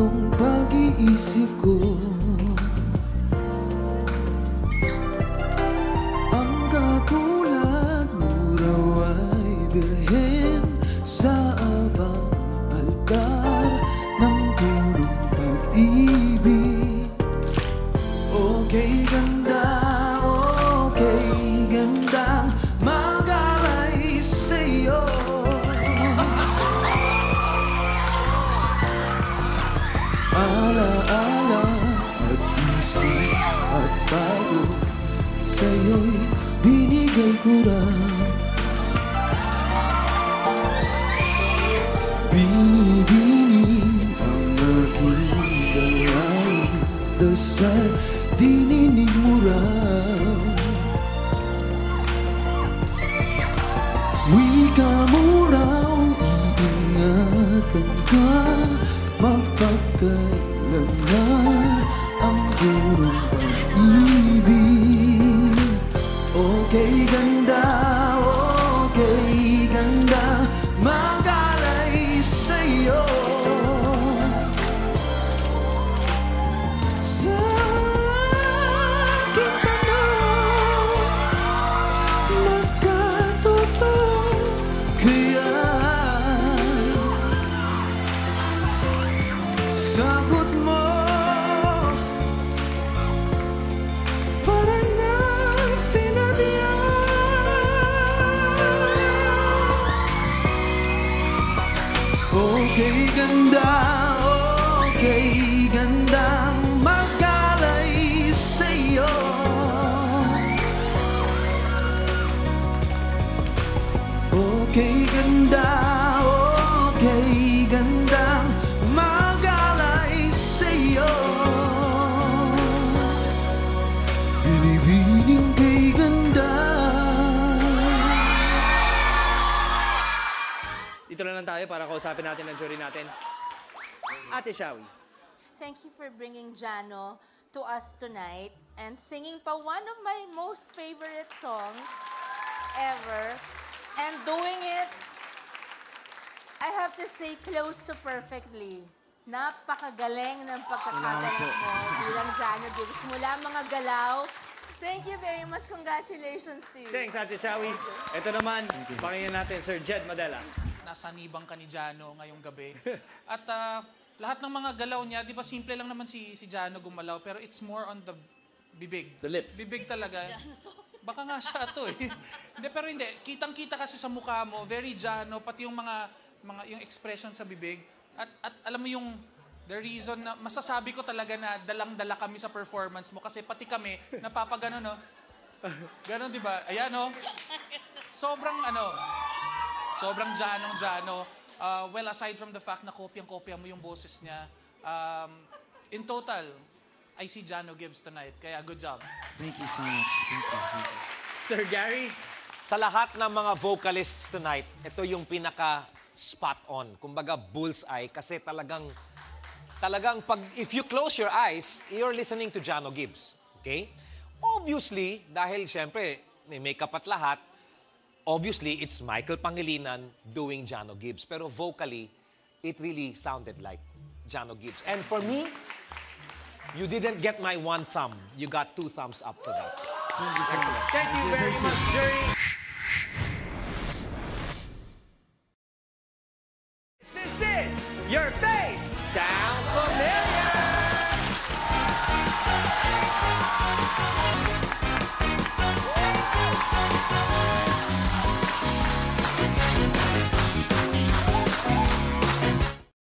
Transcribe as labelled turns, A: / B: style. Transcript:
A: Itong pag-iisip ko Sa'yo'y binigay ko lang Bini-bini ang aking dalayan Dasal dininig mo raw Wika mo raw iingatan ka Magpagkailanman ang Okay ganda, okay ganda Mag-alay sa'yo Sa aking tanong Magkatotoo Kaya Sagot mo Okay ganda, okay
B: Dito na lang tayo para kausapin natin ang jury natin. Ate Shawi.
C: Thank you for bringing Jano to us tonight and singing pa one of my most favorite songs ever and doing it, I have to say, close to perfectly. Napakagaling ng pagkakatalang mo bilang Jano Gibbs. Mula mga galaw. Thank you very much. Congratulations to you.
B: Thanks, Ate Shawi. Ito naman, pakinggan natin, Sir Jed Madela.
D: Nasa nibang ka ni Jano ngayong gabi. At ah, lahat ng mga galaw niya, di ba simple lang naman si, si Jano gumalaw, pero it's more on the bibig.
B: The lips.
D: Bibig talaga. Baka nga siya to eh. hindi, pero hindi. Kitang-kita kasi sa mukha mo, very Jano, pati yung mga, mga yung expression sa bibig. At, at alam mo yung the reason na masasabi ko talaga na dalang-dala kami sa performance mo kasi pati kami napapagano no. Ganon, di ba? Ayan, no? Sobrang ano, sobrang janong jano. Uh, well, aside from the fact na kopyang-kopya mo yung boses niya, um, in total, I see Jano Gibbs tonight. Kaya good job.
A: Thank you so much. Thank you. Thank you.
B: Sir Gary.
E: Sa lahat ng mga vocalists tonight, ito yung pinaka spot on. Kumbaga bullseye kasi talagang talagang pag if you close your eyes, you're listening to Jano Gibbs. Okay? Obviously, dahil syempre may makeup at lahat, obviously, it's Michael Pangilinan doing Jano Gibbs. Pero vocally, it really sounded like Jano Gibbs. And for me, you didn't get my one thumb. You got two thumbs up for that. Excellent.
B: Thank you very much, jury. This is your